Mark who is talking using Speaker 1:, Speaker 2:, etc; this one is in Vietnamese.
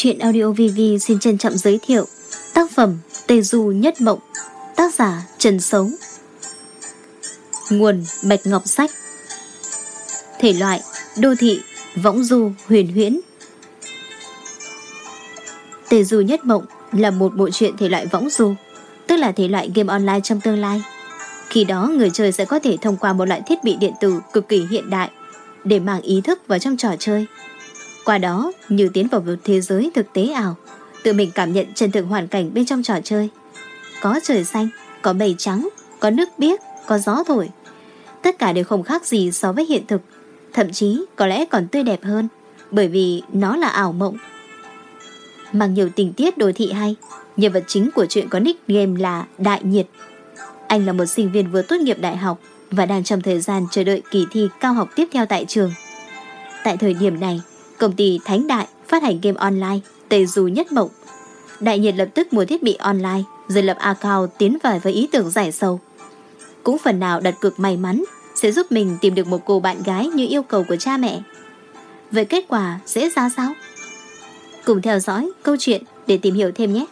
Speaker 1: Chuyện audio VV xin trân trọng giới thiệu Tác phẩm Tê Du Nhất Mộng, Tác giả Trần Sống. Nguồn Bạch Ngọc Sách. Thể loại Đô thị Võng du huyền huyễn. Tê Du Nhất Mộng là một bộ truyện thể loại võng du, Tức là thể loại game online trong tương lai. Khi đó, người chơi sẽ có thể thông qua một loại thiết bị điện tử cực kỳ hiện đại Để mang ý thức vào trong trò chơi qua đó như tiến vào một thế giới thực tế ảo Tự mình cảm nhận chân thực hoàn cảnh bên trong trò chơi. Có trời xanh, có mây trắng, có nước biếc, có gió thổi. Tất cả đều không khác gì so với hiện thực Thậm chí có lẽ còn tươi đẹp hơn Bởi vì nó là ảo mộng. Mang nhiều tình tiết đồ thị hay Nhân vật chính của chuyện có nick game là Đại Nhiệt. Anh là một sinh viên vừa tốt nghiệp đại học Và đang trong thời gian chờ đợi kỳ thi cao học tiếp theo tại trường. Tại thời điểm này Công ty Thánh Đại phát hành game online, Tề Du Nhất Mộng. Đại nhiệt lập tức mua thiết bị online, rồi lập account tiến vào với ý tưởng giải sâu. Cũng phần nào đặt cược may mắn, sẽ giúp mình tìm được một cô bạn gái như yêu cầu của cha mẹ. Vậy kết quả sẽ ra sao? Cùng theo dõi câu chuyện để tìm hiểu thêm nhé.